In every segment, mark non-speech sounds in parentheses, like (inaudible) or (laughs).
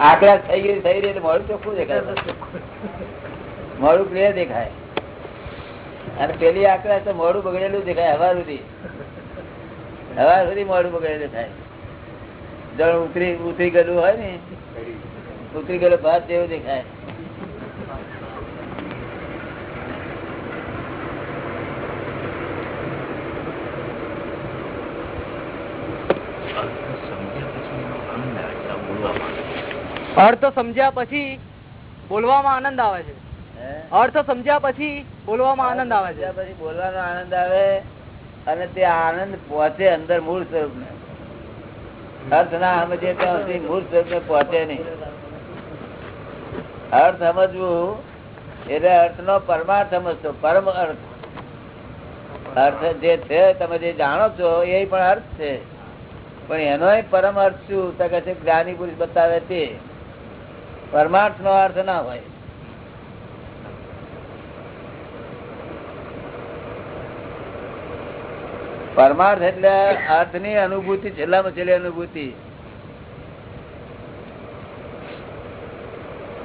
આકડા થઈ ગયું થઈ રહી એટલે મોડું ચોખ્ખું દેખાય. મોડું ક્લિયર દેખાય. અને પેલી આકડા તો મોડું બગડેલું દેખાય હવા સુધી. હવા સુધી મોડું બગડેલું દેખાય જણ ઉતરી ઉતરી ગયેલું હોય ને ઉતરી ગયેલો ભાત જેવું દેખાય. અર્થ સમજ્યા પછી બોલવામાં આનંદ આવે છે. અર્થ સમજ્યા પછી બોલવામાં આનંદ આવે છે. પછી બોલવાનો આનંદ આવે અને તે આનંદ પહોંચે અંદર મૂળ સ્વરૂપ ને અર્થ ના સમજે ત્યાં સુધી મૂળ સ્વરૂપ ને પહોંચે નહીં. અર્થ સમજવું એટલે અર્થ નો પરમાર્થ સમજતો પરમ અર્થ. અર્થ જે છે તમે જે જાણો છો એ પણ અર્થ છે. પણ એનો પરમ અર્થ શું? તકે છે જ્ઞાની પુરુષ બતાવે તે. પરમાર્થ નો અર્થ ના હોય. પરમાર્થ એટલે અર્થની અનુભૂતિ છેલ્લામાં છેલ્લી અનુભૂતિ.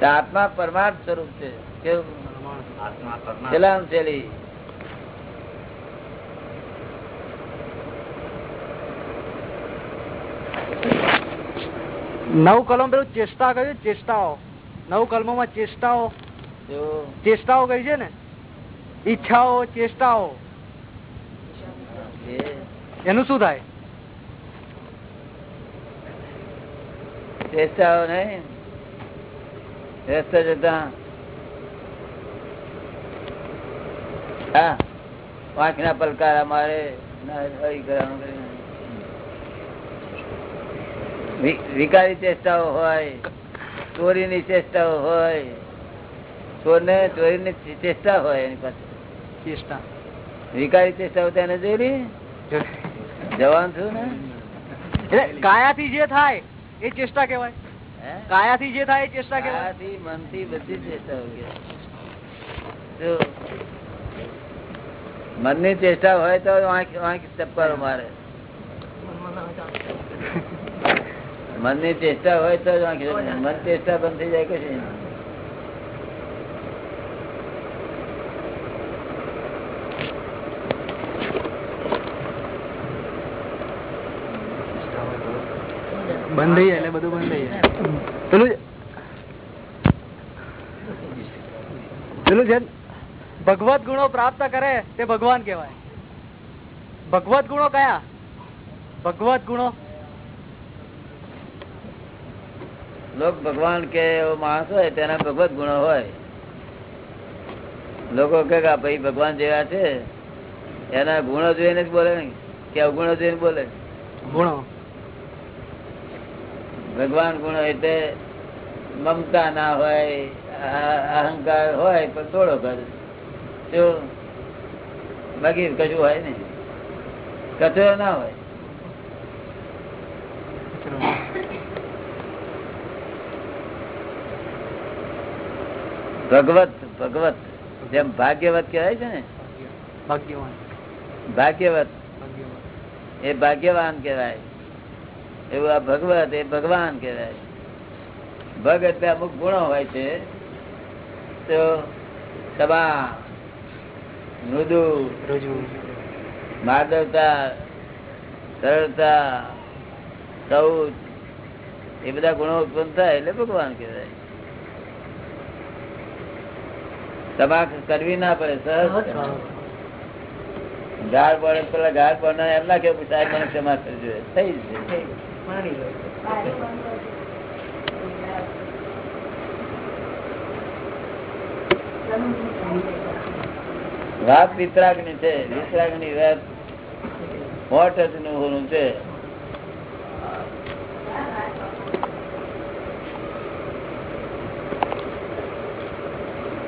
આત્મા પરમાર્થ સ્વરૂપ છે. કેવું? છેલ્લામાં છેલ્લી. નવ કલમ પેલું ચેષ્ટા કહ્યું, ચેષ્ટાઓ. નવ કલમોમાં ચેષ્ટાઓ. ચેષ્ટાઓ કહી છે ને? ઈચ્છાઓ, ચેષ્ટાઓ. એનું શું થાય? ચેષ્ટાઓ નહીં. રસ્તા જતા. હા. વાંખના પલકારા મારે. ના કરવાનું કરીને. વિકારી ચેષ્ટાઓ હોય ચોરીની ચેષ્ટાઓ હોય ચોરને ચોરીની ચે- ચેષ્ટા હોય એની પાસે. ચેષ્ટા. વિકારી ચેષ્ટાઓ તેને જોઈ જવાન છું ને? એટલે કાયાથી જે થાય એ ચેષ્ટા કહેવાય. કાયા થી જે થાય એ ચેષ્ટા કહેવાય. મન મનથી બધી ચેષ્ટાઓ મનની ચેષ્ટા હોય તો વાંક વાંક ચપ્પરો ની મનની ચેષ્ટા હોય તો મન ચેષ્ટા બંધ થઈ જાય કે નહીં. બંધ થઈ એટલે બધું બંધ થઈ જાય. પેલું પેલું જે ભગવત ગુણો પ્રાપ્ત કરે તે ભગવાન કહેવાય. ભગવત ગુણો કયા? ભગવત ગુણો લોક ભગવાન કે એવો માણસ હોય તેના ભગવત ગુણો હોય. લોકો કે ભાઈ ભગવાન જેવા છે. એના ગુણો જોઈને જ બોલે ને કે અવગુણો જોઈને બોલે. ગુણો. ભગવાન ગુણો એટલે મમતા ના હોય અહંકાર હોય પણ થોડો કર જો બાકી કશું હોય ને કચરો ના હોય. ભગવત ભગવત. જેમ ભાગ્યવત કહેવાય છે ને? ભાગ્યવાન. ભાગ્યવત. એ ભાગ્યવાન કહેવાય. એવું આ ભગવત એ ભગવાન કહેવાય. ભગ એટલે અમુક ગુણો હોય છે. તો સભા મૃદુ માધવતા સરળતા સૌ એ બધા ગુણો ઉત્પન્ન થાય એટલે ભગવાન કહેવાય. તમાક કરવી ના પડે સહજ ગાળ પડે પેલા ગાળ પડે એમ ના કેવું સાહેબ મને ક્ષમા કરજો. થઈ જશે વાત. વિતરાગની છે વિતરાગની વાત મોટનું છે.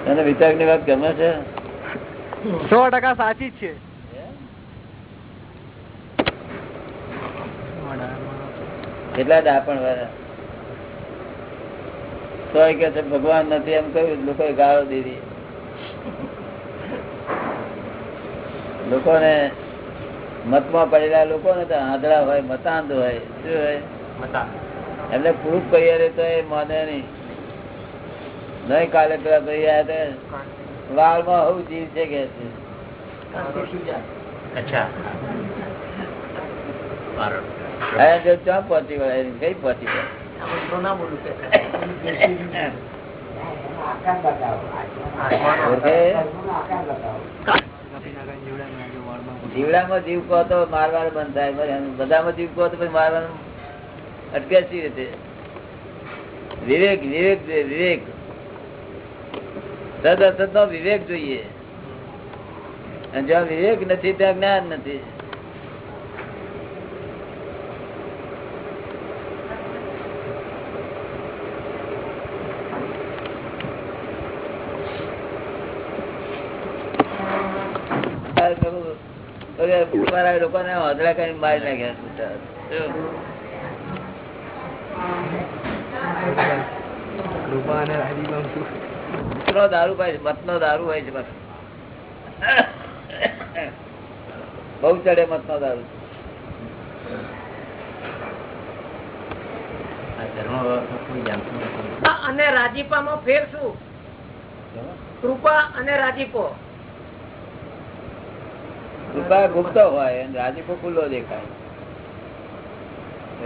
તને વિતરાગની વાત ગમે છે? સો ટકા સાચી છે. કેટલા દાપણ વાળા? તો કે છે ભગવાન નથી એમ કહ્યું લોકો ગાળો દીધી. લોકોને મતમાં પડેલા લોકો ને તો આંધળા હોય મતાંધ હોય શું હોય? એમને પ્રૂફ કરીએ તો એ માને નહીં. નહીં કાલે પેલા ભાઈ આયા વાળમાં હું જીવ છે કે પહોંચી વળાય કઈ પહોંચી વળાય જીવડામાં જીવ કહો તો મારવાનું બંધ થાય બધામાં જીવ કહો તો મારવાનું અટકે રીતે. વિવેક વિવેક વિવેક. સદ અસત નો વિવેક જોઈએ. અને જ્યાં વિવેક નથી ત્યાં જ્ઞાન નથી. મારા લોકોને હોદરા કરીને મારી નાખ્યા કૃપા અને રાજીમાં શું મતનો દારૂ છે મતનો દારૂ હોય છે બસ. બહુ ચડે મતનો દારૂ. અને રાજીપામાં ફેર શું? કૃપા અને રાજીપો. કૃપા ગુપ્ત હોય રાજીપો ખુલ્લો દેખાય.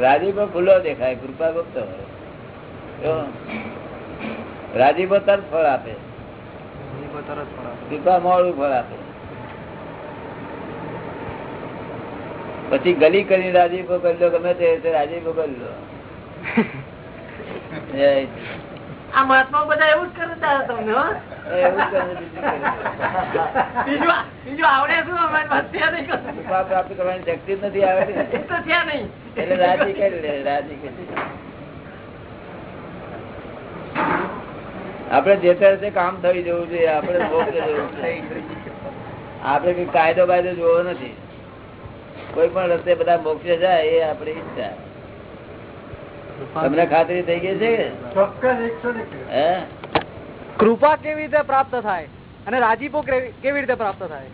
રાજીપો ખુલ્લો દેખાય કૃપા ગુપ્ત હોય. રાજીપો તરત ફળ આપે. તરત કૃપા મોડું ફળ આપે. પછી ગલી કરી રાજીપો કરી લો ગમે તે રાજીપો કરી લો. (laughs) આ મહાત્મા બધા એવું જ કરતા હતા તમને પ્રાપ્ત કરવાની શક્તિ નથી આવતી તો થયા નહીં. એટલે રાજી કરી લે રાજી કરી લે. આપણે જે તે કામ થઈ જવું જોઈએ આપડે મોક્ષે જવું જોઈએ. આપણે કઈ કાયદો કાયદો જોવો નથી. કોઈ પણ રસ્તે બધા મોક્ષે જાય એ આપડી ઈચ્છા. તમને ખાતરી થઈ ગઈ છે કૃપા કેવી રીતે પ્રાપ્ત થાય અને રાજીપો કેવી રીતે પ્રાપ્ત થાય?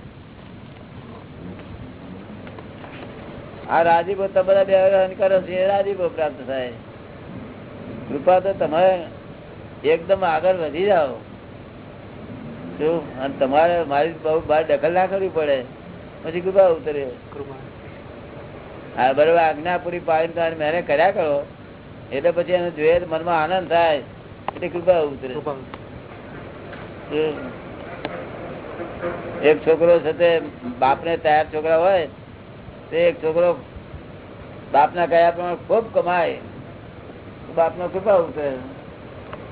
આ રાજીપો તમારા બધા અહંકાર કરો છો એ રાજીપો પ્રાપ્ત થાય. કૃપા તો તમે એકદમ આગળ વધી જાઓ. શું? અને તમારે મારી બહુ બહાર દખલ ના કરવી પડે. પછી કૃપા ઉતરે. હા બરોબર. આજ્ઞા પૂરી પાડીને મહેનત કર્યા કરો. એટલે પછી એને જોઈએ મનમાં આનંદ થાય. એટલે કૃપા ઉતરે. એક છોકરો સાથે બાપને તૈયાર છોકરા હોય તે એક છોકરો બાપના કયા પ્રમાણે ખૂબ કમાય. બાપ બાપનો કૃપા ઉતરે.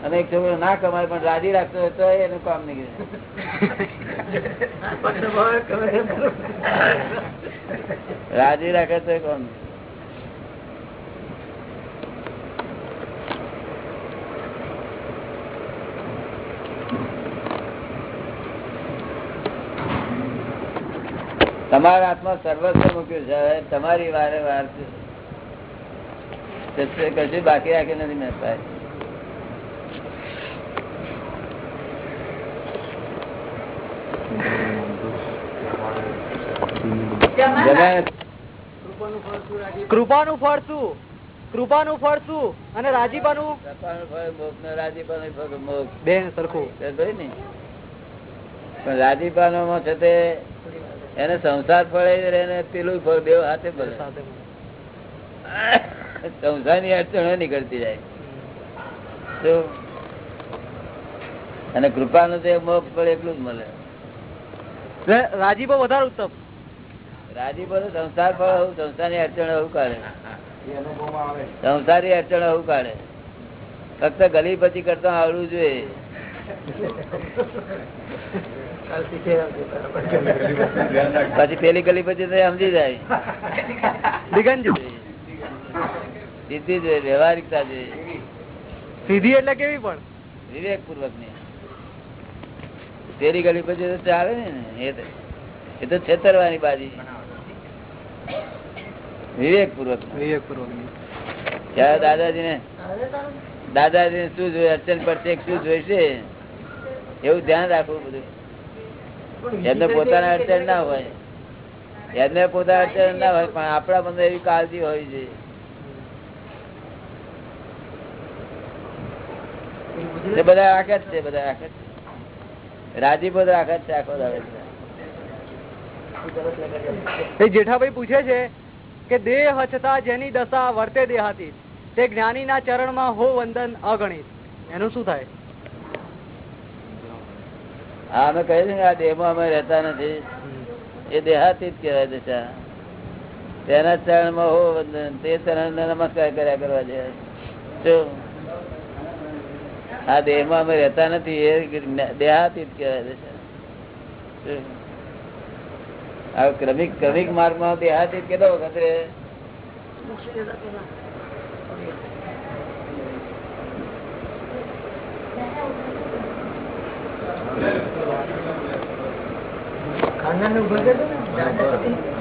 અને એક છોકરો ના કમાય, પણ રાજી રાખતો હોય તો એનું કામ નીકળે રાજી રાખે તો કોણ તમારા હાથમાં સર્વસ્વ મૂક્યું છે તમારી વારે વાર કશું બાકી રાખી નથી મેં પાસે. જમાય કૃપાનું ફળ શું? કૃપાનું ફળ શું? અને રાજીપાનું? રાજીપાનું છે તે એને સંસાર ફળે એને પેલું ફળ બે હાથે ફળે સંસારની અડચણો નીકળતી જાય? અને કૃપાનું તો મોક્ષ ફળ એટલું જ મળે. રાજીપો વધારે ઉત્તમ. રાજી તો સંસાર ફળ હોવું સંસારની અડચણ એવું કાઢે. સંસારી અડચણ એવું કાઢે. ફક્ત ગલી પછી કરતા આવડવું જોઈએ. પછી પેલી ગલી પછી સમજી જાય. દિગંજ સીધી જોઈએ વ્યવહારિકતા જોઈએ. સીધી એટલે કેવી પણ? વિવેક પૂર્વકની પેલી ગલી પછી ચાલે ને એ તો- છેતરવાની બાજી વિવેક પૂર્વક વિવેક પૂર્વક ત્યારે દાદાજી ને દાદાજી ને શું જોયું અર્ચન પડશે શું જોઈશે? એવું ધ્યાન રાખવું બધું. એમને પોતાના અડચણ ના હોય. એમને પોતાના અડચણ ના હોય પણ આપણા મને એવી કાળજી હોય છે બધા રાખે જ છે બધા રાખે જ છે. રાજીપો રાખે છે આખો દાડે એ જેઠાભાઈ પૂછે છે કે દેહ હચતા જેની દશા વર્તે દેહાતી તે જ્ઞાનીના ચરણમાં હો વંદન અગણિત. એનું શું થાય? હા અમે કહી દઈએ ને આ દેહમાં અમે રહેતા નથી. એ દેહાતી જ કહેવાય દશા તેના ચરણમાં હો વંદન તે ચરણ નમસ્કાર કર્યા કરવા શું આ દેહમાં અમે રહેતા નથી એ દેહાતી જ કહેવાય છે આ ક્રમિક ક્રમિક માર્ગમાં દેહાતી કેટલો વખત રે.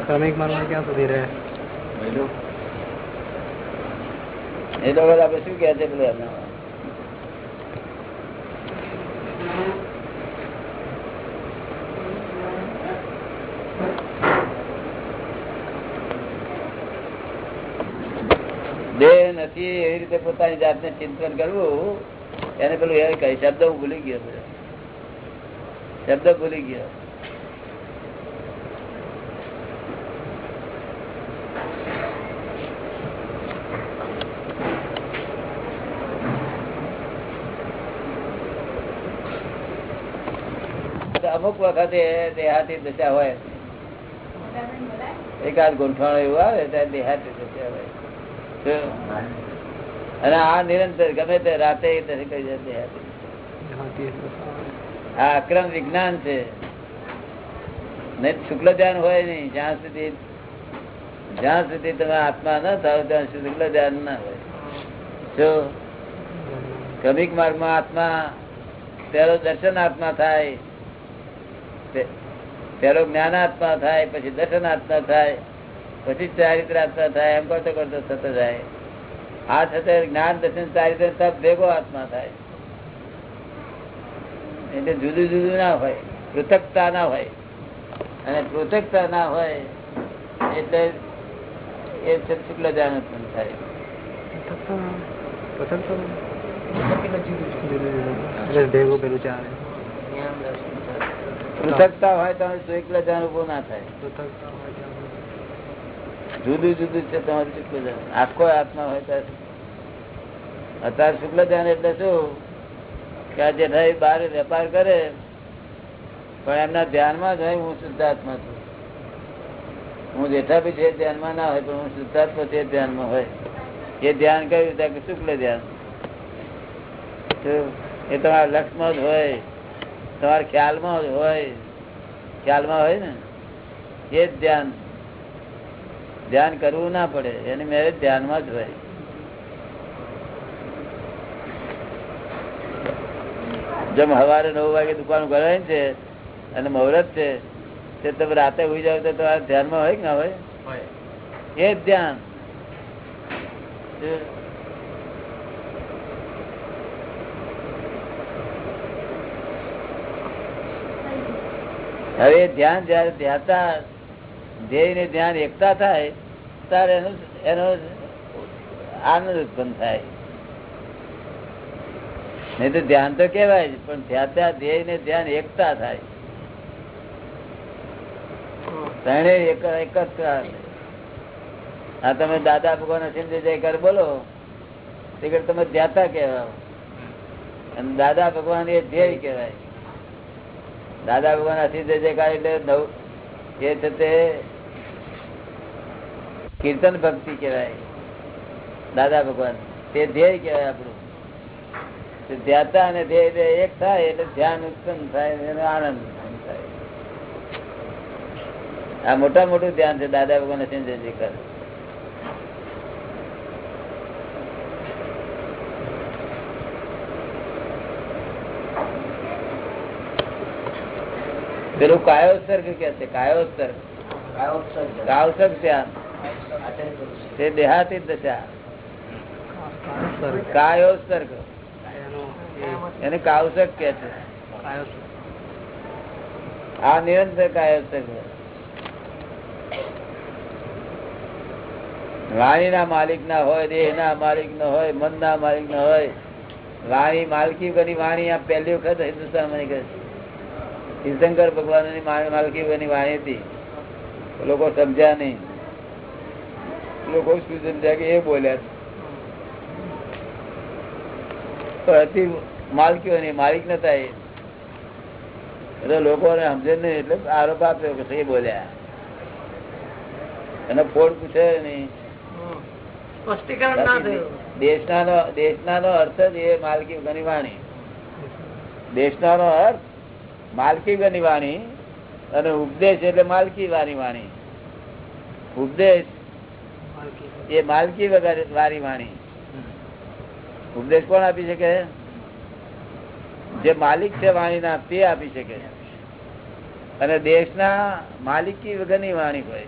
શ્રમિક માર્ગમાં ક્યાં સુધી રહે એ લોકો આપડે શું કે છે પેલું એમના? દેહ નથી એવી રીતે પોતાની જાતને ચિંતન કરવું, એને પેલું એ કઈ શબ્દ હું ભૂલી ગયો. શબ્દ ભૂલી ગયો તો અમુક વખતે દેહાતી દશા હોય. એકાદ ગૂંઠાણો એવું આવે ત્યારે દેહાતી દશા હોય. અને આ નિરંતર ગમે તે રાતે આ અક્રમ વિજ્ઞાન છે. નહીં શુક્લ ધ્યાન હોય નહીં જ્યાં સુધી જ્યાં સુધી તમે આત્મા ન થાવ ત્યાં સુધી શુક્લ ધ્યાન ના હોય. જો ક્રમિક માર્ગમાં આત્મા તેનો દર્શન આત્મા થાય. પેલો જ્ઞાનાત્મા થાય પછી દર્શન આત્મા થાય પછી ચારિત્ર આત્મા થાય એમ કરતો કરતો થતો જાય. આ થતા જ્ઞાન દર્શન ચારિત્ર સબ ભેગો આત્મા થાય. એટલે જુદું જુદું ના હોય પૃથકતા ના હોય. અને પૃથકતા ના હોય એટલે એ શુક્લ ધ્યાન ઉત્પન્ન થાય ભેગું પેલું ચાલે પૃથકતા હોય તો શુક્લ ધ્યાન ઊભો ના થાય. જુદું જુદું છે તમારું શુક્લ ધ્યાન આખો આત્મા હોય ત્યારે અત્યારે શુક્લ ધ્યાન એટલે શું? કે આ જેઠાઈ બહાર વેપાર કરે પણ એમના ધ્યાનમાં જ હોય હું શુદ્ધાત્મા છું. હું જેઠા બી છે ધ્યાનમાં ના હોય પણ હું શુદ્ધાત્મા છે ધ્યાનમાં હોય. એ ધ્યાન કર્યું ત્યાં કે શુક્લ ધ્યાન. એ તમારા લક્ષ્મણ જ હોય. તમારા ખ્યાલમાં હોય ખ્યાલમાં હોય ને એ જ ધ્યાન. ધ્યાન કરવું ના પડે એની મેરેજ ધ્યાનમાં જ હોય. જેમ સવારે નવ વાગે દુકાન ભરાય છે અને મુહૂર્ત છે તે તમે રાતે હોઈ જાવ તો તમારા ધ્યાનમાં હોય કે ના હોય. એ જ ધ્યાન. હવે ધ્યાન જયારે ધ્યાતા ધ્યેય ને ધ્યાન એકતા થાય, ત્યારે એનું, એનો આનંદ ઉત્પન્ન થાય. નહીં તો ધ્યાન તો કેવાય પણ ધ્યાતા ધ્યેય ને ધ્યાન એકતા થાય. ત્રણે એક એક જ આ તમે દાદા ભગવાન સિંધે જય જયકાર બોલો. તે તમે ધ્યાતા કહેવાય. અને દાદા ભગવાન એ ધ્યેય કહેવાય. દાદા ભગવાન અસીમ જે જયકાર એટલે નવ એ તે કીર્તન ભક્તિ કહેવાય. દાદા ભગવાન. તે ધ્યેય કહેવાય આપણું. ધ્યાતા અને ધ્યેય એક થાય એટલે ધ્યાન ઉત્પન્ન થાય એનો આનંદ થાય. આ મોટા મોટું ધ્યાન છે દાદા ભગવાન જય જયકાર. પેલું કાયોત્સર્ગ કે છે? કાયોત્સર્ગ. કાવસર્ગ ધ્યાન તે દેહાતી દશા કાયોત્સર્ગ. એને કાવસર્ગ કે છે. આ નિરંતર કાયોત્સર્ગ વાણી ના માલિક ના હોય દેહ ના માલિક ના હોય મન ના માલિક ના હોય વાણી માલકી કરી વાણી આ પહેલી વખત હિન્દુસ્તાનમાં નીકળે છે. તીર્થંકર ભગવાનની માલકી એની વાણી હતી. લોકો સમજ્યા નહીં. લોકો શું સમજ્યા કે એ બોલ્યા હતી માલિક નતા એ. એટલે લોકોને સમજે નહીં એટલે આરોપ આપ્યો કે એ બોલ્યા. અને ફોડ પૂછે નહીં. સ્પષ્ટીકરણ ના થયું. દેશના દેશના નો અર્થ જ એ માલકી ઘણી વાણી. દેશના નો અર્થ માલકી ગણી વાણી અને ઉપદેશ એટલે માલકી વાળી વાણી. ઉપદેશ એ માલકી વગર વાળી વાણી. ઉપદેશ કોણ આપી શકે? જે માલિક છે વાણીના તે આપી શકે. અને દેશના માલિકી વગરની વાણી હોય.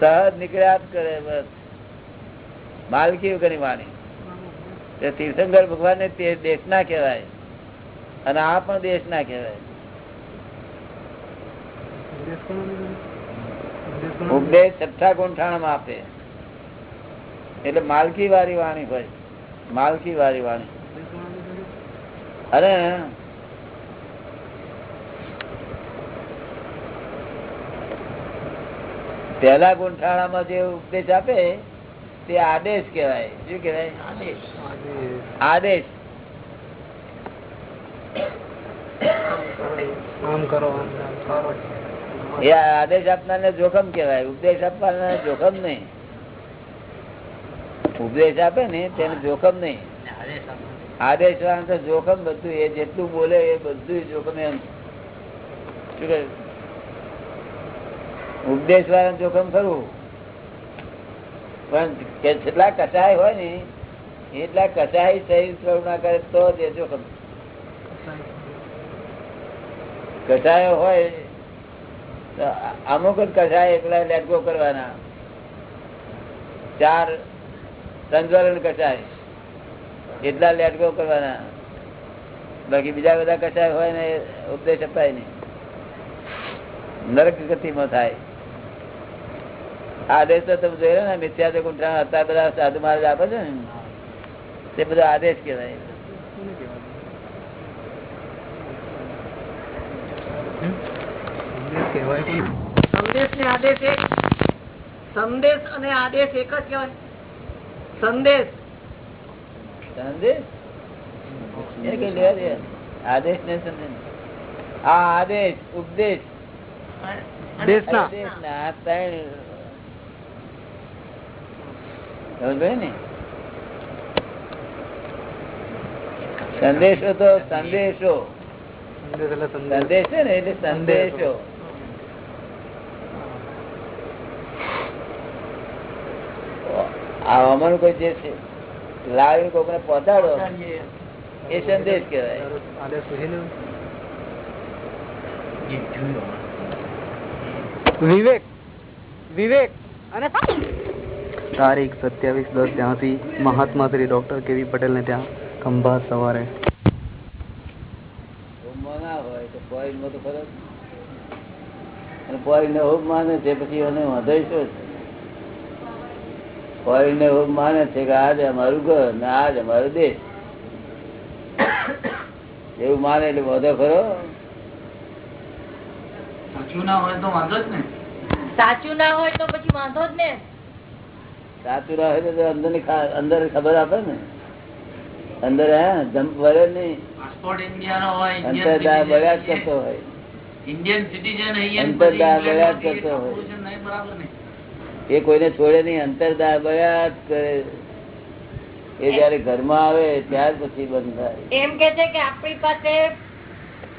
સહજ નીકળ્યા કરે બસ. માલકી વગરની વાણી. તીર્થંકર ભગવાન ને તે દેશના કહેવાય. અને આ પણ દેશના કહેવાય. ઉપદેશ છઠ્ઠા ગુંઠાણમાં આપે. એટલે માલકી વાળી વાણી હોય માલકી વાળી વાણી. અને પેલા ગુંઠાણામાં જે ઉપદેશ આપે, તે આદેશ કહેવાય. શું કહેવાય? આદેશ. આદેશ આપનાર જોખમ કેવાય ઉપદેશ આપવાના જોખમ નહીં. ઉપદેશ આપે ને તેને જોખમ નહીં. આદેશ તો જોખમ બધું, એ જેટલું બોલે એ બધું જોખમ એમ. ઉપદેશ વાળા જોખમ ખરું? પણ જેટલા કસાય હોય ને, એટલા કસાય સહી ના કરે તો જ એ જોખમ. કસાયો હોય, તો અમુક જ કસાય એકલા લેટગો કરવાના. ચાર સંજ્વલન કસાય, એટલા લેટગો કરવાના. બાકી બીજા બધા કસાય હોય ને ઉપદેશ અપાય નહીં. નરક ગતિમાં થાય. આદેશ તો તમે જોયેલો ને, મિથ્યા તો કુંઠા હતા, બધા સાધુ મહારાજ આપે છે ને? તે બધો આદેશ કહેવાય. સંદેશ ને આદેશ એક. સંદેશ અને આદેશ એક જ કહેવાય. સંદેશ. સંદેશ? એને કઈ લેવા દે. આદેશ ને સંદેશ. આ આદેશ ઉપદેશ. દેશના આદેશ ને આ ત્રણ. સમજ ને? સંદેશો તો સંદેશો. સંદેશ છે ને એટલે સંદેશો. આ અમારું કોઈ જે છે લાવી કોઈને પહોંચાડો એ સંદેશ કહેવાય. વિવેક વિવેક. અને તારીખ સત્યાવીસ દસ ત્યાંથી મહાત્મા શ્રી ડોક્ટર કેવી પટેલ ને ત્યાં ખંભાત સવારે. હોય તો પોઈન્ટ તો ખરો જ. અને પોઈન્ટ ને હોમ માને છે પછી એને વાંધો શું છે? પોઈન્ટ એવું માને છે કે આજ અમારું ઘર ને આજ અમારો દેશ. એવું માને એટલે વધો ખરો? સાચું ના હોય તો વાંધો જ ને. સાચું ના હોય તો પછી વાંધો જ ને. સાચું ના હોય તો અંદરની અંદર ખબર આપે ને. અંદર હે જમ્પ વરે નહીં. પાસપોર્ટ ઇન્ડિયા નો હોય અંતરદાર બળ્યા જ કરતો હોય. ઇન્ડિયન સિટીઝન અંતર અંતરદાર બળ્યા જ કરતો હોય. નહીં બરાબર ને. એ કોઈને છોડે નહીં અંતર બળ્યા જ કરે. એ જયારે ઘરમાં આવે ત્યાર પછી બંધ થાય. એમ કે છે કે આપણી પાસે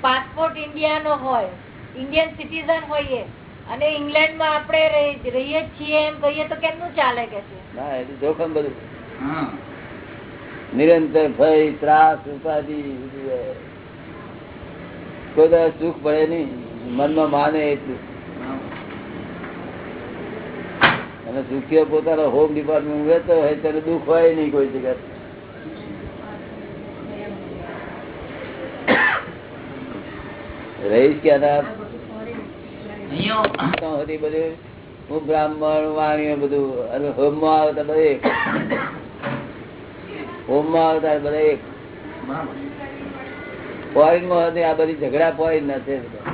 પાસપોર્ટ ઇન્ડિયા નો હોય ઇન્ડિયન સિટીઝન હોઈએ અને ઇંગ્લેન્ડમાં આપણે રહીએ છીએ એમ કહીએ તો કેમનું ચાલે કે છે? જોખમ બધું. હા. નિરંતર ભય ત્રાસ ઉપાધિ બધું કોઈ સુખ પડે નહીં. મનમાં માને એટલું. અને સુખીઓ પોતાનો હોમ ડિપાર્ટમેન્ટ વેતો હોય ત્યારે દુઃખ હોય નહીં કોઈ જગ્યા રહીશ ક્યાં બધું હું બ્રાહ્મણ વાણી બધું. અને હોમમાં આવતા બધા એક. હોમમાં આવતા બધા એક. ફોરેનમાં આ બધી ઝઘડા ફોરેન ના છે. બધા.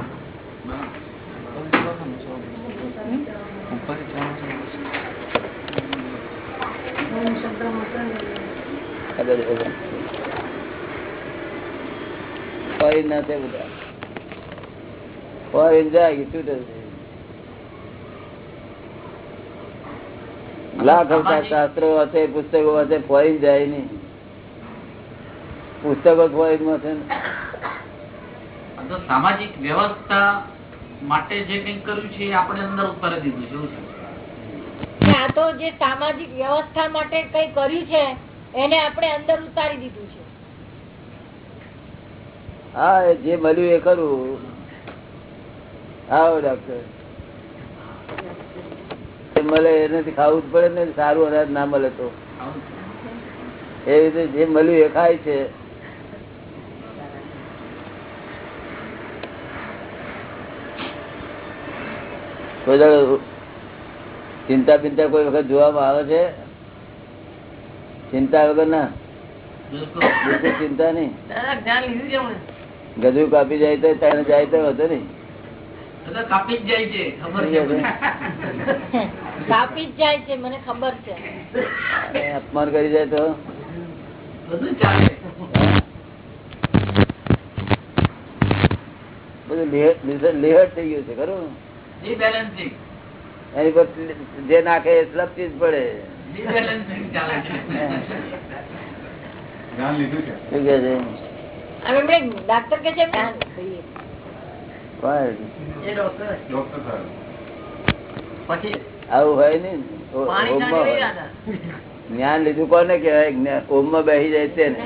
આ ફોરેન ના છે બધા. ફોરેન જાય છૂટે લાખ અવતાર શાસ્ત્રો હશે પુસ્તકો હશે ફોરેન જાય નહીં. પુસ્તકો ફોરેનમાં છે સામાજિક વ્યવસ્થા માટે જે કઈ કર્યું છે આપણે અંદર ઉતારી દીધું છે આ તો જે સામાજિક વ્યવસ્થા માટે કઈ કર્યું છે એને આપણે અંદર ઉતારી દીધું છે. હા જે મળ્યું એ કરું આવો ડોક્ટર મળે, એનાથી ખાવું જ પડે ને, સારું અનાજ ના મળે તો. એ રીતે જે મળ્યું એ ખાય છે. ચિંતા બિંતા કોઈ વખત જોવામાં આવે છે? ચિંતા વગર ના? બિલકુલ. ચિંતા નહીં. ગજુ કાપી જાય તો તને જાય તો હતો નહીં. કાપી જ જાય છે. ખબર છે મને. કાપી જ જાય છે મને ખબર છે. અપમાન કરી જાય તો? બધું ચાલે. બધું લેહટ લેહટ થઈ ગયું છે ખરું? એની પર જે નાખે એ સ્લપથી ચીજ પડે. ડાક્ટર કે છે આવું હોય ને જ્ઞાન લીધું કોને કેવાય ઓમમાં બેસી જાય છે ને.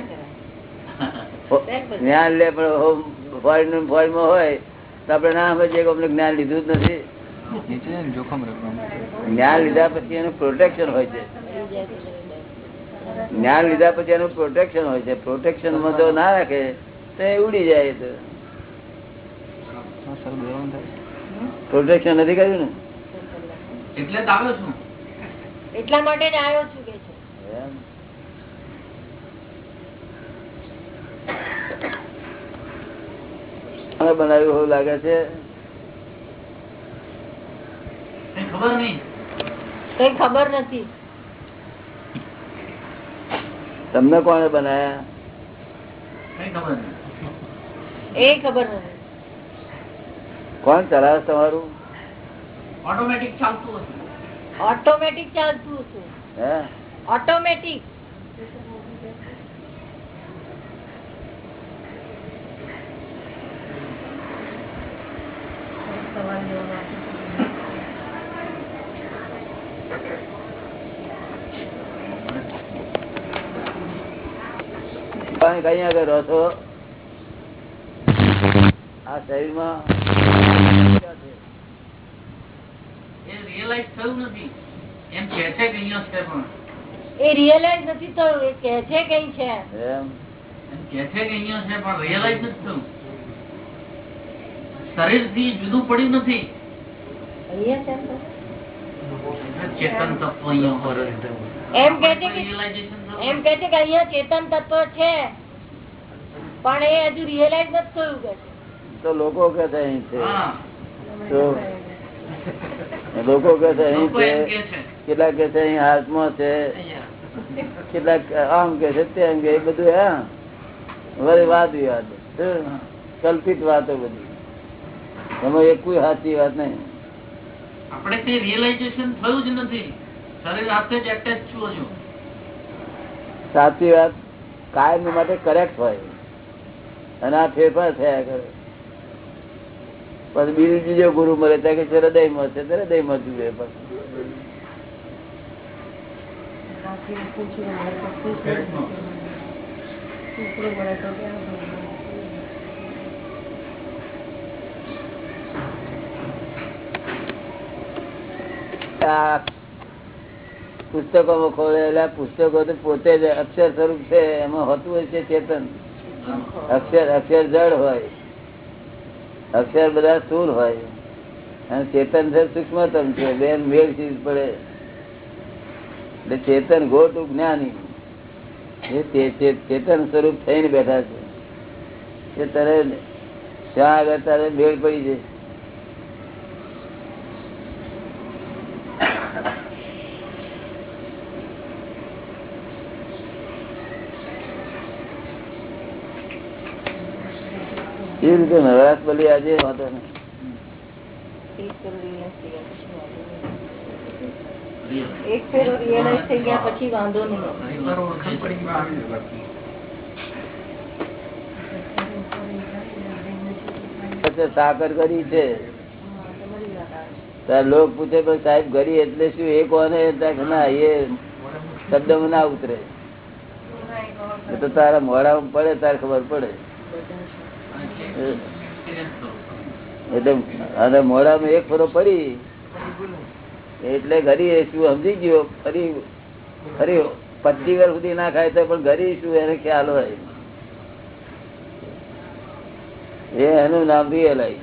જ્ઞાન લે પણ ફોરેન ફોરેનમાં હોય તો આપડે ના સમજીએ કે અમને જ્ઞાન લીધું જ નથી. જોખમ જ્ઞાન લીધા પછી એનું પ્રોટેક્શન હોય છે. જ્ઞાન લીધા પછી એનું પ્રોટેક્શન હોય છે. પ્રોટેક્શનમાં તો ના રાખે તો એ ઉડી જાય તો. પ્રોટેક્શન નથી કર્યું ને? એટલે આવ્યો છું. એટલા માટે જ આવ્યો છું કે છે. બનાવ્યું એવું લાગે છે કઈ ખબર નહીં. કઈ ખબર નથી. તમને કોણે બનાયા? કઈ ખબર નહીં. એ ખબર નથી. કોણ ચલાવે તમારું? ઓટોમેટિક ચાલતું હતું ઓટોમેટિક ચાલતું હતું હે? ઓટોમેટિક તમે કઈ આગળ રહો છો? આ શરીરમાં એ રિયલાઇઝ નથી. એમ કે છે કે અહીંયા છે પણ. એ રિયલાઇઝ નથી થયું એ કે છે કઈ છે. એમ? એમ કે છે કે અહીંયા છે પણ રિયલાઇઝ નથી થયું. શરીરથી જુદું પડ્યું નથી. ચેતન તત્વ. એમ કે છે કે અહીંયા ચેતન તત્વ છે. પણ એ હજુ રિયલાઈઝ નથી થયું કે છે. તો લોકો કે છે અહીં છે. તો લોકો કે છે અહીં છે. કેટલાક કે છે અહીં હાથમાં છે. કેટલાક આમ કે છે તેમ કે એ બધું હા વળી વાદ વિવાદ કલ્પિત વાતો બધી. એમાં એક કોઈ સાચી વાત નહીં. આપણે તે રિયલાઇઝેશન થયું જ નથી. શરીર સાથે જ એટેચ છું હજુ સાચી વાત. કાયમ માટે કરેક્ટ હોય. અને આ ફેરફાર થયા કરે. પછી બીજું બીજો ગુરુ મળે, ત્યાં કે હૃદય હૃદયમાં છે હૃદય હૃદયમાં જુએ પુસ્તકોમાં ખોલેલા પુસ્તકો તો પોતે જ અક્ષર સ્વરૂપ છે, એમાં હોતું હોય છે ચેતન. અક્ષર અક્ષર જળ હોય. અક્ષર બધા સ્થુલ હોય. અને ચેતન છે સૂક્ષ્મતમ છે, બેન મેળ ચીજ પડે. એટલે ચેતન ગોટ જ્ઞાની એ ચેતન સ્વરૂપ થઈને બેઠા છે. એ તારે ત્યાં આગળ તારે મેળ પડી છે એ રીતે નવરાશ બલી આજે વાંધો નહીં. એક ફેરો રિયલાઇઝ થઈ ગયા પછી વાંધો નહીં. સાકર કરી છે. તાર લોક પૂછે પણ સાહેબ ગરી એટલે શું? એ કોને? ના એ શબ્દ ના ઉતરે. તો તારા મોડા પડે તારે ખબર પડે. એટલે મોઢામાં એક ફરો પડી. એટલે ઘરી શું સમજી ગયો? ફરી ફરી પચી વર્ષ સુધી ના ખાય તો પણ ઘરી શું એને ખ્યાલ હોય? એ એનું નામ એક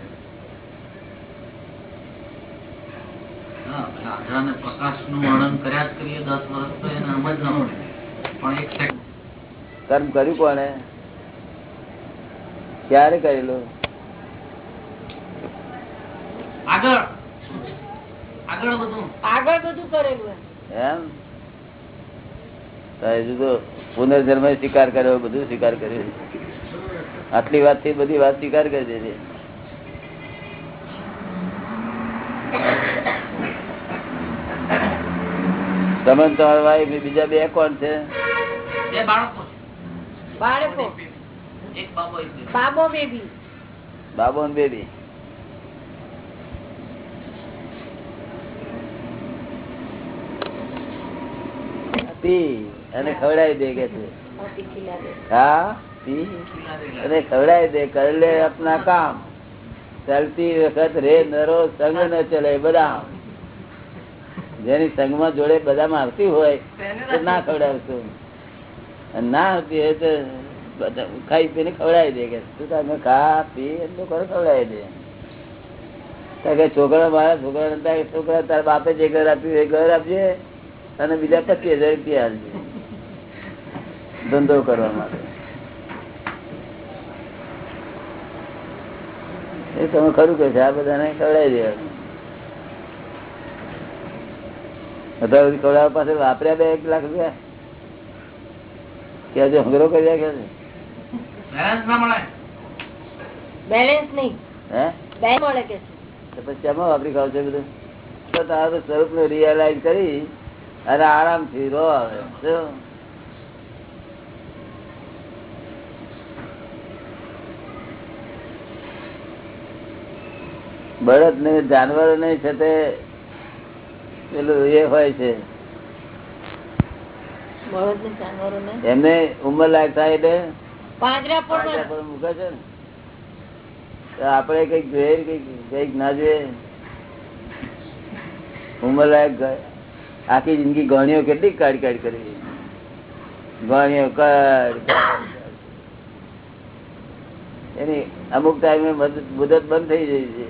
કર્મ કર્યું કોને ક્યારે કરેલું? આગળ. આગળ બધું. આગળ બધું કરેલું એમ. પુનર્જન્મ સ્વીકાર કર્યો બધું સ્વીકાર કર્યો. આટલી વાતથી બધી વાત સ્વીકાર કરી દેજે તમે તમારા ભાઈ બીજા બે કોણ છે? બે બાળકો બાળકો? બાબો બેબી. બાબો પી અને ખવડાવી દે કે છે હા પી. અને ખવડાવી દે કર અપના કામ. ચાલતી વખત રે નરો સંગ ન ચલે બધા જેની સંગમાં જોડે બધામાં આવતી હોય તો ના ખવડાવશું. ના આવતી હોય તો ખાઈ પીને ખવડાવી દે કે, તું તમે ખા, પી, એટલું કરો, ખવડાવી દે. કે છોકરા મારા છોકરા છોકરા તારા બાપે જે ઘર આપ્યું એ ઘર આપજે અને બીજા પચીસ હજાર રૂપિયા આપજે. ધંધો કરવા માટે. એ તમે ખરું કે છે, આ બધાને ખવડાવી દેવાનું. અત્યાર સુધી ખવડાવવા પાસે વાપર્યા બે એક લાખ રૂપિયા? કે આજે હંગરો કર્યા કે બેલેન્સ ના મળે. બેલેન્સ નહીં. હે? બે મળે કે તો પછી શેમાં વાપરી ખાવ છો બધું? તો તારું સ્વરૂપનું રિયલાઇઝ કરી અને આરામથી રહો હવે બળદ ને જાનવરો ને છે તે પેલું એ હોય છે. બળદ ને જાનવરો એમને ઉંમર લાયક થાય એટલે આપણે કંઈક જોઈએ કંઈક કંઈક ના જોઈએ. ઉંમર લાયક આખી જિંદગી ગણીઓ કેટલી કાઢ કાઢ કરી ગણીઓ કાઢ. એની અમુક ટાઈમે મુદત બંધ થઈ જાય છે.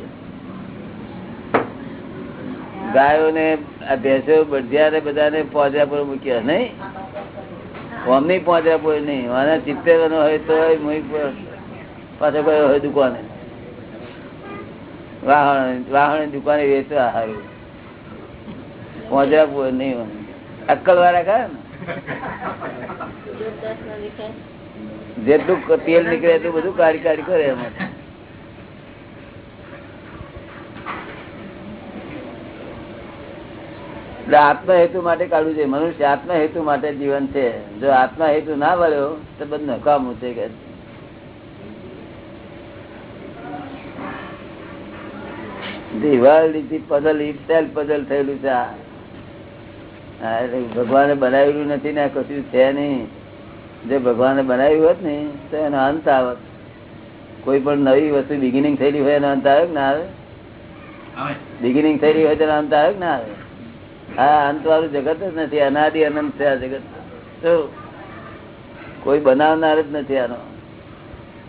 ગાયો ને આ ભેંસો બઢિયા ને બધાને પોજા પર મૂક્યા નહીં? અમની પહોંચ્યા કોઈ નહીં. મારે સિત્તેર નો હોય તો પાછો કયો હોય દુકાને. વાહણ વાહણ દુકાને વેચવા સારું પહોંચ્યા કોઈ નહીં અક્કલ વાળા ખરા ને? જેટલું તેલ નીકળે એટલું બધું કાઢી કાઢી કરે એમાં. એટલે આત્મા હેતુ માટે કાઢવું છે. મનુષ્ય આત્મા હેતુ માટે જીવન છે. જો આત્મા હેતુ ના વળ્યો તો બધું નકામું છે કે puzzle itself puzzle થયેલું છે ભગવાને બનાવેલું નથી ને કશું છે નહીં. જે ભગવાને બનાવ્યું હોત ને તો એનો અંત આવત. કોઈ પણ નવી વસ્તુ બિગિનિંગ થયેલી હોય એનો અંત આવે કે ના આવે? બિગિનિંગ થયેલી હોય તેનો અંત આવે કે ના આવે? હા અંત વાળું જગત જ નથી, અનાદિ અનંત છે આ જગત. કોઈ બનાવનાર જ નથી આનો.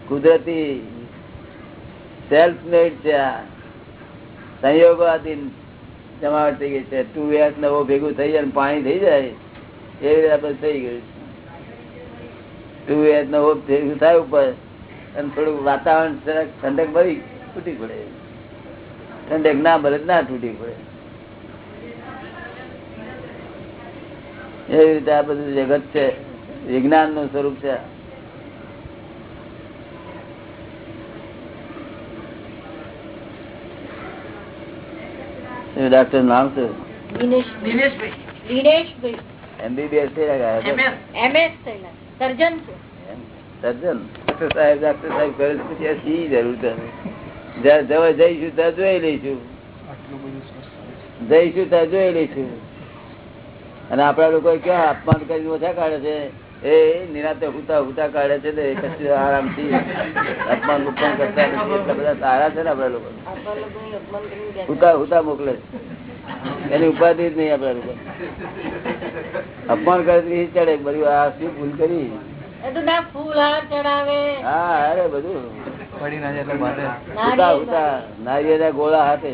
કુદરતી સેલ્ફ મેડ છે આ. સંયોગોઆધીન જમાવટ થઈ ગઈ છે. ટુ વ્યાસ નવો ભેગું થઈ જાય પાણી થઈ જાય, એવી રીતે આપણે થઈ ગયું ટુ વ્યાસ નવો ભેગું થાય ઉપર અને થોડુંક વાતાવરણ ઠંડક ભરી, તૂટી પડે. ઠંડક ના ભરે ના તૂટી પડે. એવી રીતે આ બધું જગત છે. વિજ્ઞાનનું સ્વરૂપ છે. ડોક્ટર નામ શું? MBBS MS. એમએસ થયેલા સર્જન સર્જન? ડોક્ટર સાહેબ ડોક્ટર સાહેબ કરે છે શી જરૂર છે. જ્યાં જવા જઈશું ત્યાં જોઈ લઈશું. જઈશું ત્યાં જોઈ લઈશું. અને આપડા લોકો ક્યાં અપમાન કરીને ઓછા કાઢે છે? એ નિરાતે હુતા હુતા કાઢે છે ને કશું આરામથી અપમાન ઉપમાન કરતા નથી એટલા બધા સારા છે ને આપડા લોકો. હુતા હુતા મોકલે છે. એની ઉપાધિ જ નહીં આપડા લોકો. અપમાન કરે એ ચડે. બધું આ શું ભૂલ કરી? એ તો ના ફૂલ હાર ચડાવે. હા અરે બધું. હુતા ગોળા હાથે.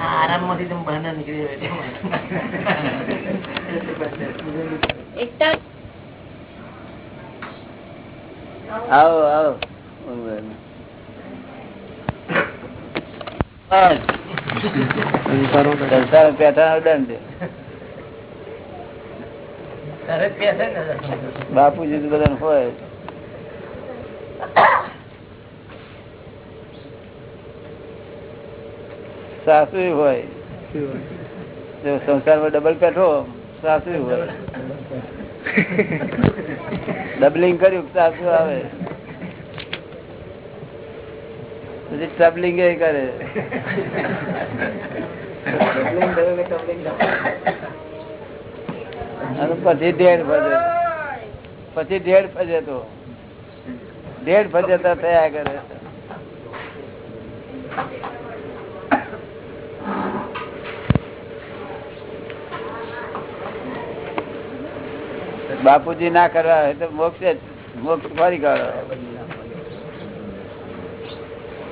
આરામમાંથી તમે બહાર નીકળી આવો બાપુજી બધા હોય. સાસુ હોય. જો સંસારમાં ડબલ બેઠો સાસુ હોય. ડબલિંગ કર્યું સાસુ આવે. પછી ટ્રબલિંગ એ કરે. પછી ઢેર ભજે. પછી ઢેર ભજે તો. ઢેર ભજતા થયા કરે. બાપુજી ના કરવા હોય તો મોક્ષ મોક્ષ ફરી કરો.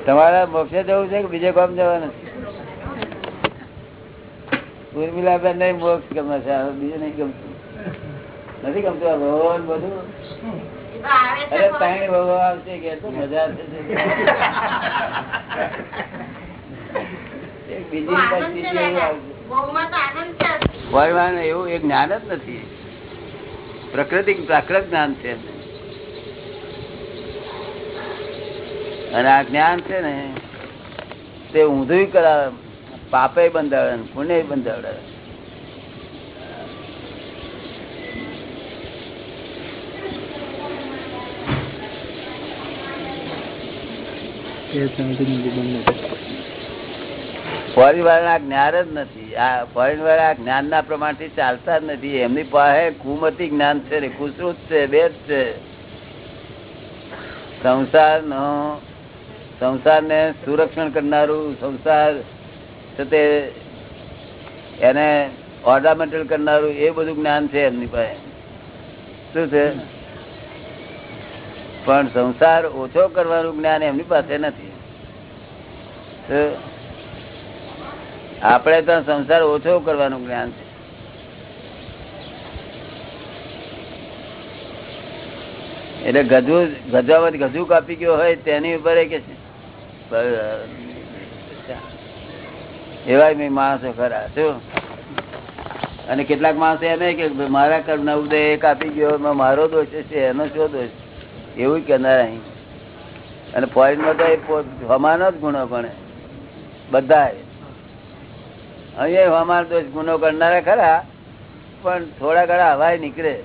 તમારા મોક્ષે જવું છે કે બીજે કોમ જવાનું? ઉર્મિલાબેન નહીં મોક્ષ ગમે છે. બીજું નહીં ગમતું. નથી ગમતું ભગવાન બધું? અરે ત્રણ ભગવાન આવશે કે તો મજા થશે એક બીજી પરિસ્થિતિ જેવું આવશે. એવું એક જ્ઞાન જ નથી. પ્રકૃતિ પ્રાકૃત જ્ઞાન છે અને આ જ્ઞાન છે ને, તે ઊંધું કરાવે, પાપે બંધાવે પુણ્ય બંધાવડે એ સમજી બંધ. ફોરેન વાળા જ્ઞાન જ નથી. આ ફોરેન વાળા જ્ઞાન ના પ્રમાણથી ચાલતા જ નથી. એમની પાસે કુમતી જ્ઞાન છે ને કુસૃત છે બેદ છે. સંસાર નો સંસાર ને સુરક્ષણ કરનારું સંસાર તે એને ઓર્નામેન્ટલ કરનારું એ બધું જ્ઞાન છે એમની પાસે. શું છે? પણ સંસાર ઓછો કરવાનું જ્ઞાન એમની પાસે નથી? આપણે તો સંસાર ઓછો કરવાનું જ્ઞાન છે. એટલે ગજુ ગજામાં ગજુ કાપી ગયો હોય તેની ઉપર કે એવા માણસો ખરા શું અને કેટલાક માણસો એમ કે મારા કર્મ ઉદય એ કાપી ગયો મારો દોષ છે, એનો શું દોષ એવું કહેનાર અહીં. અને ફોરેનમાં તો એ હમાનો જ ગુણો ગણે. બધા અહીંયા દોષ ગુનો કરનારા ખરા, પણ થોડા ઘણા હવાય નીકળે.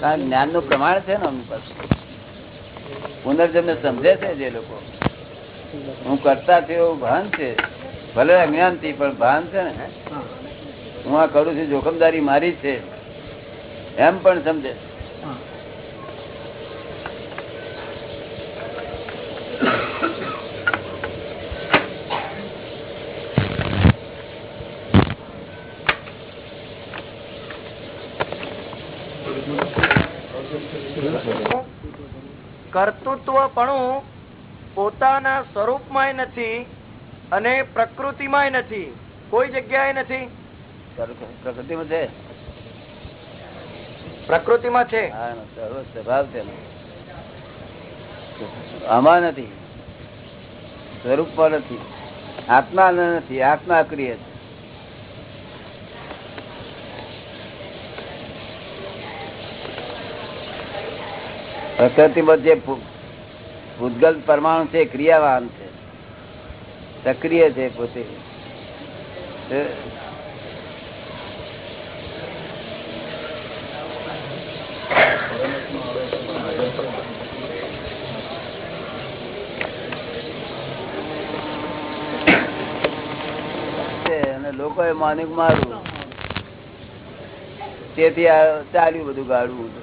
કારણ જ્ઞાનનું પ્રમાણ છે ને અમની પાસે પુનર્જન્મ સમજે છે જે લોકો. હું કરતા છું ભાન છે. ભલે અજ્ઞાનથી પણ ભાન છે ને. હું આ કરું છું, જોખમદારી મારી છે. એમ પણ સમજે. પણ પોતાના સ્વરૂપમાં નથી અને પ્રકૃતિમાં નથી. કોઈ જગ્યાએ નથી. પ્રકૃતિમાં છે? પ્રકૃતિમાં છે. સ્વભાવ છે આમાં નથી. સ્વરૂપમાં નથી. આત્મા નથી. આત્મા ક્રિય છે. પ્રકૃતિમાં જે ભૂતગલ પરમાણુ છે ક્રિયાવાન છે. સક્રિય છે પોતે. લોકોએ માન્યું કે મારું તેથી આ ચાલ્યું બધું ગાડવું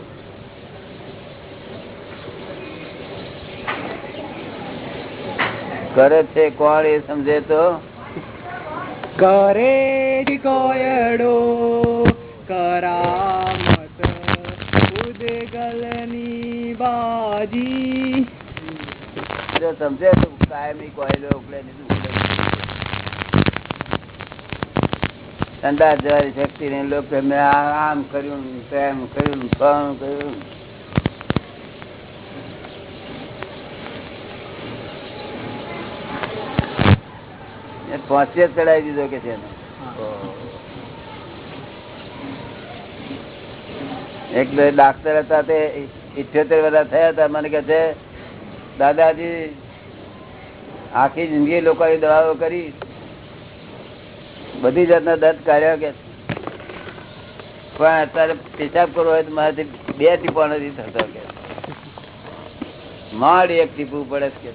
કરે છે કોણ એ સમજે તો કરે કોયડો કરામત ઉદગલની બાજી જો સમજે તો કાયમી કોયડો ઉકળે નહીં. ઠંડા જવાની શક્તિ ને લોકો મેં આમ કર્યું તેમ કર્યું ને કર્યું પહોંચે ચડાવી દીધો કે છે? એક ડાક્ટર હતા તે ઇઠ્યોતેર વર્ષ થયા હતા. મને કે છે, દાદાજી, આખી જિંદગી લોકો દવાઓ કરી. બધી જાતના દર્દ કાઢ્યા કે પણ અત્યારે પેશાબ કરવો હોય તો મારાથી બે ટીપા નથી થતો કે. માંડ એક ટીપું પડે કે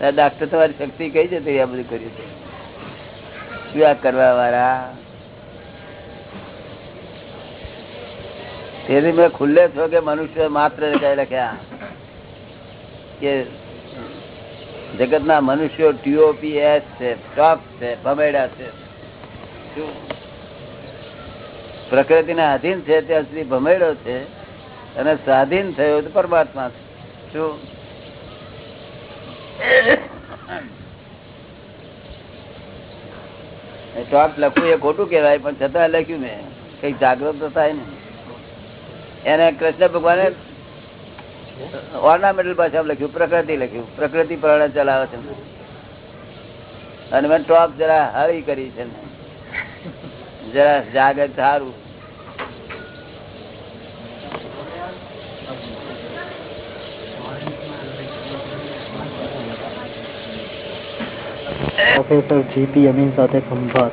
ડાક્ટર તમારી શક્તિ કઈ છે આ બધું કર્યું છે? શું કરવા વાળા તેથી મેં ખુલ્લે છો કે મનુષ્ય માત્ર કઈ લખ્યા? કે જગત ના મનુષ્યો ટીઓપીએસ છે ટોપ છે, ભમેડા છે. પ્રકૃતિ ના અધીન છે, ત્યાં સુધી ભમેડો છે અને સ્વાધીન થયો તો પરમાત્મા છે. શું? લખવું એ ખોટું કેવાય પણ છતાં લખ્યું ને કઈ જાગૃત થાય ને. એને કૃષ્ણ ભગવાને ઓર્નામેન્ટલ ભાષામાં લખ્યું, પ્રકૃતિ લખ્યું. પ્રકૃતિ પ્રમાણે ચલાવે છે. અને મેં ટોપ જરા હરી કરી છે ને. જરા જાગે સારું. પ્રોફેસર જીપી અમીન સાથે સંવાદ.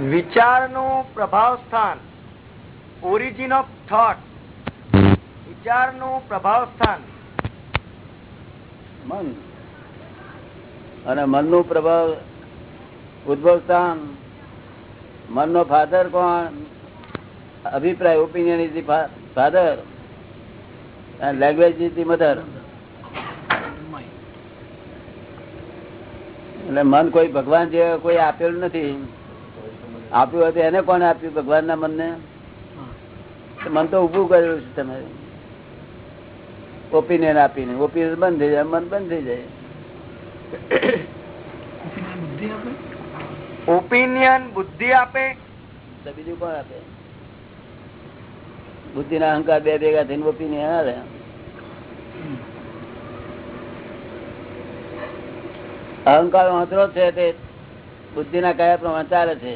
વિચારનું પ્રભાવ સ્થાન. ઓરિજિન ઓફ થોટ વિચારનું પ્રભાવ સ્થાન. મન. અને મનનું પ્રભાવ ઉદ્ભવ સ્થાન મન નો ફાધર કોણ? અભિપ્રાય opinion is the father language is the mother એટલે મન કોઈ ભગવાન જે કોઈ આપેલું નથી. આપ્યું હતું એને કોને આપ્યું? ભગવાન ના મનને મન તો ઉભું કરેલું છે તમે ઓપિનિયન આપીને. ઓપિનિયન બંધ થઈ જાય, મન બંધ થઈ જાય. ઓપિનિયન બુદ્ધિ આપે? બીજું કોણ આપે? બુદ્ધિ ના અહંકાર બે ભેગા થઈને ઓપિનિયન આવે અહંકાર વાંચરો છે તે બુદ્ધિ ના કયા પ્રમાણે ચાલે છે.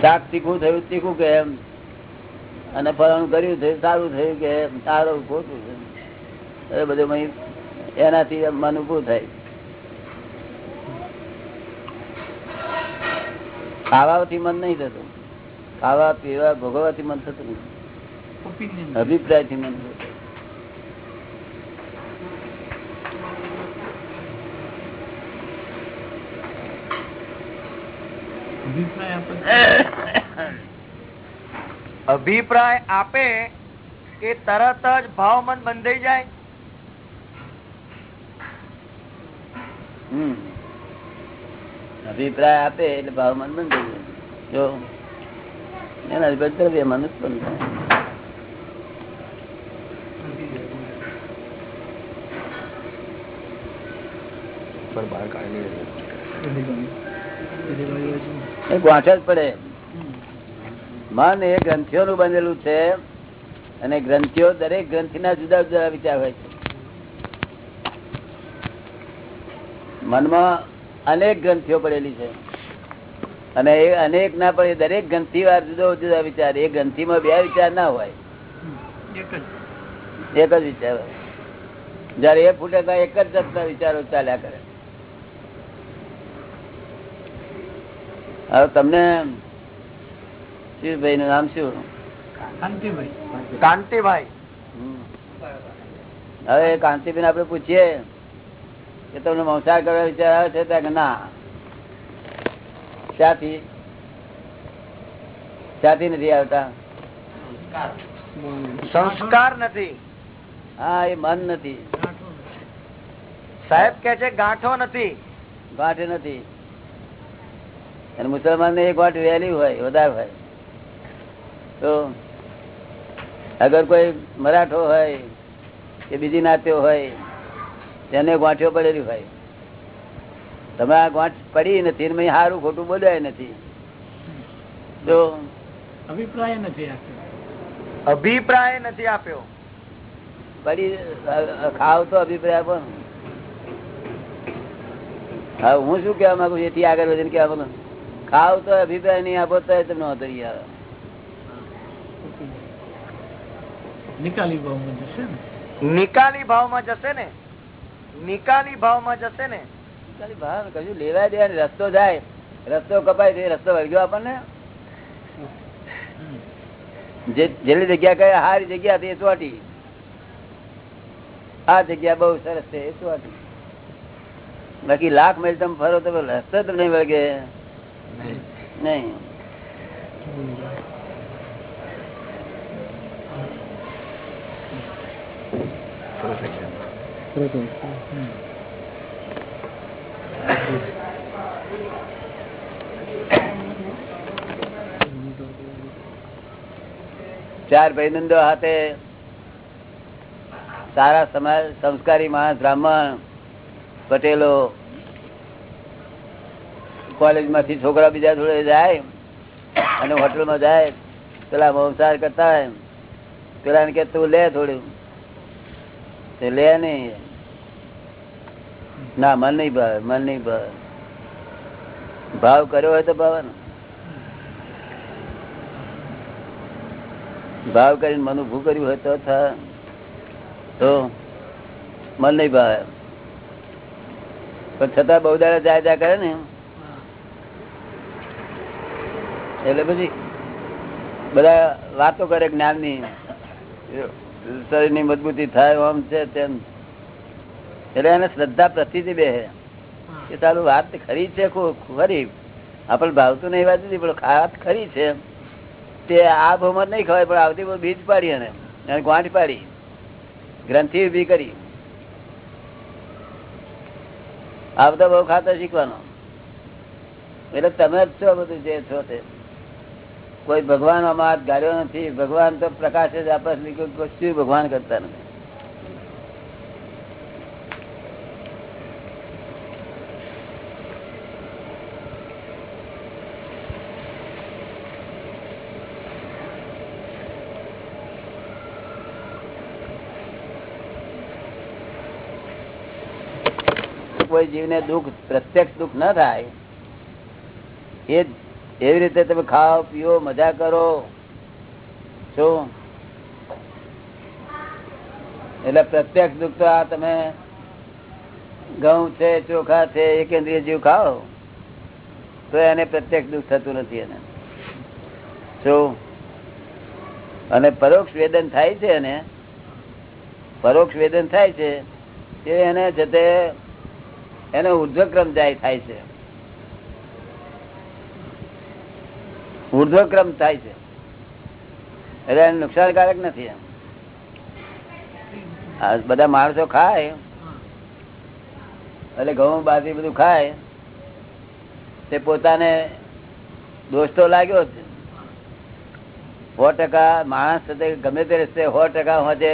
શાક તીખું થયું તીખું કે એમ. અને ફળાનું કર્યું થયું સારું થયું કે એમ. સારું ખોટું. એ બધું એનાથી મન ઉભું થાય. ખાવાથી મન નહીં થતું. ખાવા પીવા ભોગવવાથી મન થતું નથી. અભિપ્રાયથી મન થતું. (laughs) અભિપ્રાય આપે કે તરત જ ભાવ મન બંધાઈ જાય? હમ. અભિપ્રાય આપે એટલે ભાવમાન બંધ થઈ જાય. જો. એના પછી દ્રવ્યમાન ઉત્પન્ન થાય. એ ગોઠ જ પડે. મન એ ગ્રંથિઓનું બનેલું છે અને ગ્રંથિઓ દરેક ગ્રંથિના જુદા જુદા વિચાર હોય છે. મનમાં અનેક ગ્રંથિઓ પડેલી છે. અને એ અનેક ના પડે દરેક ગ્રંથિ વાર જુદો જુદા વિચાર. એ ગ્રંથિમાં બે વિચાર ના હોય. એક જ. વિચાર હોય. જયારે એ ફૂટે એક જ જાતના વિચારો ચાલ્યા કરે. હવે તમને શિવભાઈ નું નામ શું? કાંતિભાઈ. હવે કાંતિભાઈ આપડે પૂછીએ કે તમને મંસાર કરવા વિચાર આવે છે ત્યાં ના? ક્યાંથી? ક્યાંથી નથી આવતા? સંસ્કાર નથી. હા એ મન નથી. સાહેબ કે છે ગાંઠો નથી. ગાંઠ નથી. અને મુસલમાન ને એક ગાંઠ વહેલી હોય વધારે હોય. તો અગર કોઈ મરાઠો હોય કે બીજી નાત્યો હોય તેને ગાંઠીઓ પડેલી હોય. તમે આ ગોઠ પડી નથી ને મેં સારું ખોટું બોલ્યા નથી. જો અભિપ્રાય નથી અભિપ્રાય નથી આપ્યો. પડી ખાવ તો અભિપ્રાય પણ હા હું શું કેવા માંગુ છું? એથી આગળ વધીને કેવા માંગુ ખાવ તો અભિપ્રાય નહીં આપો તો તમને વાંધો આવે. નિકાલી ભાવમાં જશે ને? નિકાલી ભાવમાં જશે ને? નિકાલી ભાવમાં જશે ને? ભાવ લેવા દે રસ્તો જાય. રસ્તો કપાય છે રસ્તો વળગ્યો આપણને. જેટલી જગ્યા કહે હારી જગ્યા હતી એ ચોટી. આ જગ્યા બહુ સરસ છે એ ચોટી. બાકી લાખ મેલ તમે ફરો તો રસ્તો તો નહીં વળગે. ચાર ભાઈબંધો હાથે સારા સમાજ સંસ્કારી માણસ બ્રાહ્મણ પટેલો કોલેજમાંથી છોકરા બીજા થોડે જાય અને હોટલમાં જાય, પેલા મંસાર કરતા હોય પેલા ને કે, તું લે થોડું. તે લે નહીં. ના, મન નહીં ભાવે મન નહીં ભાવે ભાવ કર્યો હોય તો ભાવે ને ભાવ કરીને મન ઉભું કર્યું હોય તો થાય તો મન નહીં ભાવે પણ છતાં બહુ દાડા જાય જાય કરે ને એટલે પછી બધા વાતો કરે જ્ઞાનની શરીરની મજબૂતી થાય આમ છે તેમ. એટલે એને શ્રદ્ધા પ્રતિથી બે કે તારું વાત ખરી છે ખરી. આપણે ભાવતું નહીં વાત નથી પણ વાત ખરી છે તે આ ભમર નહીં ખવાય પણ આવતી બહુ બીજ પાડી એને. અને ગાંઠ પાડી. ગ્રંથિ ઊભી કરી. આવતા બહુ ખાતા શીખવાનો. એટલે તમે જ છો બધું જે છો તે. કોઈ ભગવાન અમાર ગાળ્યો નથી. ભગવાન તો પ્રકાશ જ આપે છે, કોઈ કશું ભગવાન કરતા નથી. કોઈ જીવને દુઃખ પ્રત્યક્ષ દુઃખ ન થાય એ જ એવી રીતે તમે ખાઓ, પીઓ, મજા કરો. શું? એટલે પ્રત્યક્ષ દુઃખ તો આ તમે ઘઉં છે, ચોખા છે, એકેન્દ્રિય જીવ ખાઓ, તો એને પ્રત્યક્ષ દુઃખ થતું નથી એને. શું? અને પરોક્ષ વેદન થાય છે એને, પરોક્ષ વેદન થાય છે, તે એને જતે એને ઉર્ધ્વક્રમ જાય થાય છે. ઉર્ધ્વક્રમ થાય છે. એટલે એને નુકસાનકારક નથી એમ. બધા માણસો ખાય. એટલે ઘઉં બાકી બધું ખાય. તે પોતાને દોષ લાગ્યો જ. સો ટકા માણસ ગમે તે રસ્તે સો ટકા હોજે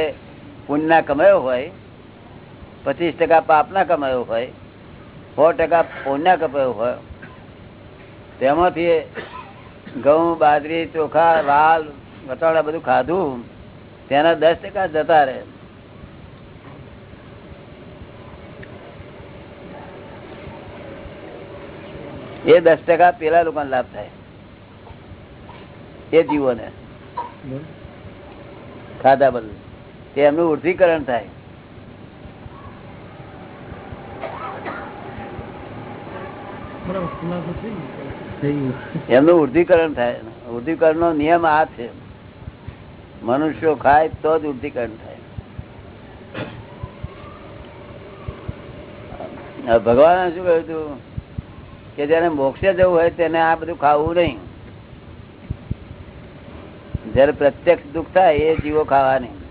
પુણ્યના કમાયો હોય, પચીસ ટકા પાપના કમાયો હોય, સો ટકા પુણ્યના કમાયો હોય, તેમાંથી ઘઉં બાજરી ચોખા વાલ વટાળા બધું ખાધું. તેના દસ ટકા જતા રહે. એ દસ ટકા પેલા લોકોને લાભ થાય. એ જીવોને. ખાધા બધું તે એમનું ઉર્ધીકરણ થાય. એમનું ઉર્ધીકરણ થાય. ઉર્ધીકરણ નો નિયમ આ છે. મનુષ્યો ખાય તો જ ઉર્ધીકરણ થાય. ભગવાને શું કહ્યું હતું? કે જેને મોક્ષે જવું હોય તેને આ બધું ખાવું નહીં. જયારે પ્રત્યક્ષ દુઃખ થાય, એ જીવો ખાવા નહીં.